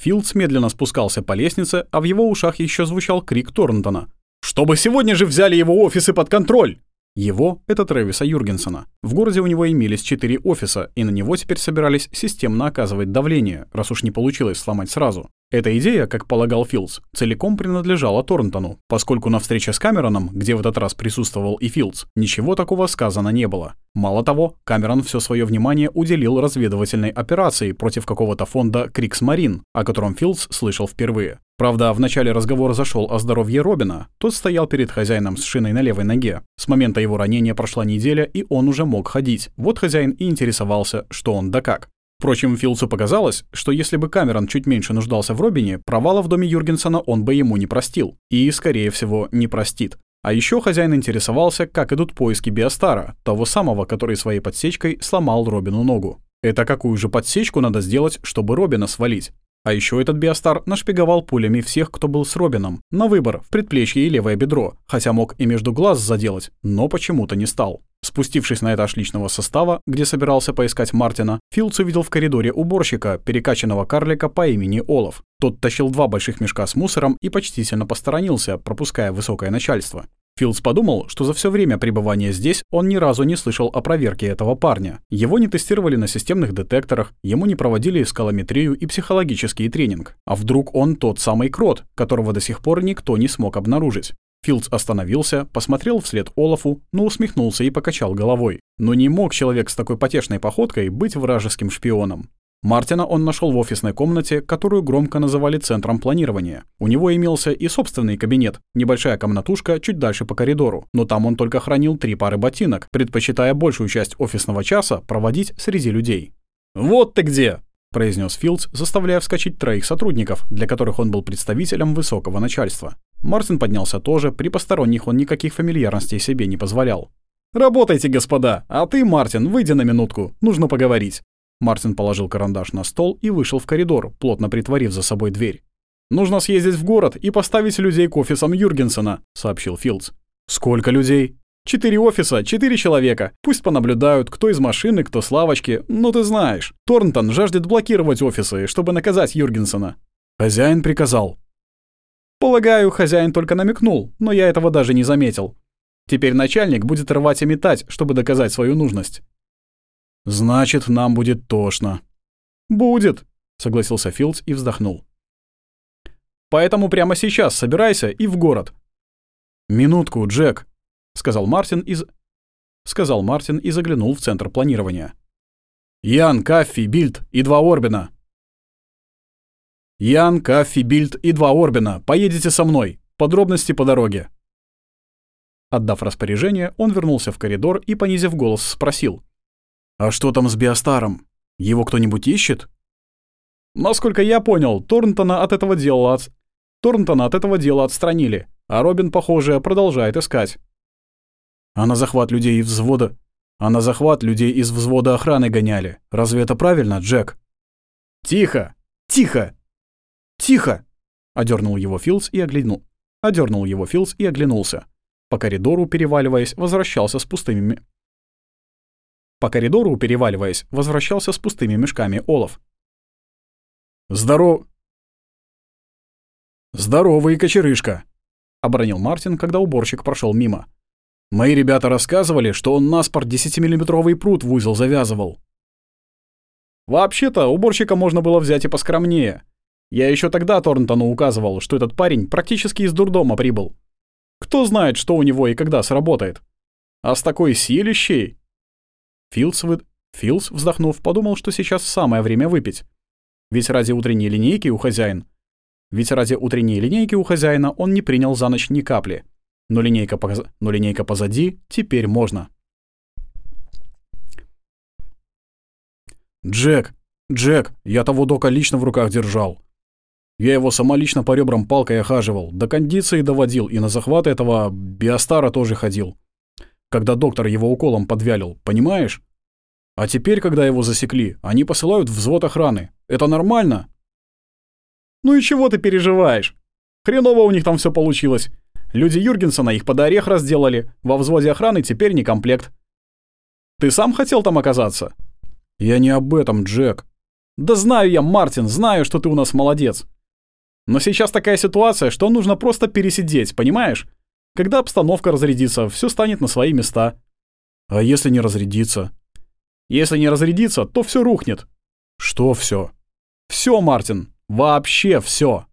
Филдс медленно спускался по лестнице, а в его ушах еще звучал крик Торнтона. «Чтобы сегодня же взяли его офисы под контроль!» Его — это Трэвиса Юргенсона. В городе у него имелись четыре офиса, и на него теперь собирались системно оказывать давление, раз уж не получилось сломать сразу. Эта идея, как полагал Филдс, целиком принадлежала Торнтону, поскольку на встрече с Камероном, где в этот раз присутствовал и Филдс, ничего такого сказано не было. Мало того, Камерон все свое внимание уделил разведывательной операции против какого-то фонда Крикс Марин, о котором Филдс слышал впервые. Правда, в начале разговор зашел о здоровье Робина. Тот стоял перед хозяином с шиной на левой ноге. С момента его ранения прошла неделя, и он уже мог ходить. Вот хозяин и интересовался, что он да как. Впрочем, Филдсу показалось, что если бы Камерон чуть меньше нуждался в Робине, провала в доме Юргенсона он бы ему не простил. И, скорее всего, не простит. А еще хозяин интересовался, как идут поиски Биостара, того самого, который своей подсечкой сломал Робину ногу. Это какую же подсечку надо сделать, чтобы Робина свалить? А еще этот Биостар нашпиговал пулями всех, кто был с Робином, на выбор, в предплечье и левое бедро, хотя мог и между глаз заделать, но почему-то не стал. Спустившись на этаж личного состава, где собирался поискать Мартина, Филдс увидел в коридоре уборщика, перекачанного карлика по имени Олаф. Тот тащил два больших мешка с мусором и почтительно посторонился, пропуская высокое начальство. Филдс подумал, что за все время пребывания здесь он ни разу не слышал о проверке этого парня. Его не тестировали на системных детекторах, ему не проводили скалометрию и психологический тренинг. А вдруг он тот самый крот, которого до сих пор никто не смог обнаружить? Филдс остановился, посмотрел вслед Олафу, но усмехнулся и покачал головой. Но не мог человек с такой потешной походкой быть вражеским шпионом. Мартина он нашел в офисной комнате, которую громко называли центром планирования. У него имелся и собственный кабинет, небольшая комнатушка чуть дальше по коридору, но там он только хранил три пары ботинок, предпочитая большую часть офисного часа проводить среди людей. «Вот ты где!» — произнес Филдс, заставляя вскочить троих сотрудников, для которых он был представителем высокого начальства. Мартин поднялся тоже, при посторонних он никаких фамильярностей себе не позволял. «Работайте, господа, а ты, Мартин, выйди на минутку, нужно поговорить». Мартин положил карандаш на стол и вышел в коридор, плотно притворив за собой дверь. «Нужно съездить в город и поставить людей к офисам Юргенсена», — сообщил Филдс. «Сколько людей?» «Четыре офиса, четыре человека. Пусть понаблюдают, кто из машины, кто с лавочки. Ну ты знаешь. Торнтон жаждет блокировать офисы, чтобы наказать Юргенсена». «Хозяин приказал», Полагаю, хозяин только намекнул, но я этого даже не заметил. Теперь начальник будет рвать и метать, чтобы доказать свою нужность. Значит, нам будет тошно. Будет, согласился Филдс и вздохнул. Поэтому прямо сейчас собирайся и в город. Минутку, Джек, сказал Мартин из сказал Мартин и заглянул в центр планирования. Ян, Каффи, Бильд и два Орбина. Ян, Каффи, Бильд и два Орбина. Поедете со мной. Подробности по дороге». Отдав распоряжение, он вернулся в коридор и, понизив голос, спросил. «А что там с Биостаром? Его кто-нибудь ищет?» «Насколько я понял, Торнтона от этого дела от... Торнтона от этого дела отстранили, а Робин, похоже, продолжает искать». «А на захват людей из взвода...» «А на захват людей из взвода охраны гоняли. Разве это правильно, Джек?» «Тихо! Тихо!» «Тихо!» — одернул его Филс и оглянул. Одернул его Филс и оглянулся. По коридору, переваливаясь, возвращался с пустыми... По коридору, переваливаясь, возвращался с пустыми мешками Олов. «Здоров...» «Здоровый кочерышка!» — обронил Мартин, когда уборщик прошел мимо. «Мои ребята рассказывали, что он на спорт 10-миллиметровый пруд в узел завязывал». «Вообще-то, уборщика можно было взять и поскромнее», я еще тогда Торнтону указывал, что этот парень практически из дурдома прибыл. Кто знает, что у него и когда сработает. А с такой силищей... Филдс, вы... Филдс, вздохнув, подумал, что сейчас самое время выпить. Ведь ради утренней линейки у хозяин... Ведь ради утренней линейки у хозяина он не принял за ночь ни капли. Но линейка, поз... Но линейка позади, теперь можно. «Джек! Джек! Я того дока лично в руках держал!» Я его самолично по ребрам палкой охаживал, до кондиции доводил и на захват этого биостара тоже ходил. Когда доктор его уколом подвялил, понимаешь? А теперь, когда его засекли, они посылают взвод охраны. Это нормально? Ну и чего ты переживаешь? Хреново у них там все получилось. Люди Юргенсона их под орех разделали, во взводе охраны теперь не комплект. Ты сам хотел там оказаться? Я не об этом, Джек. Да знаю я, Мартин, знаю, что ты у нас молодец. Но сейчас такая ситуация, что нужно просто пересидеть, понимаешь? Когда обстановка разрядится, все станет на свои места. А если не разрядится? Если не разрядится, то все рухнет. Что все? Все, Мартин, вообще все.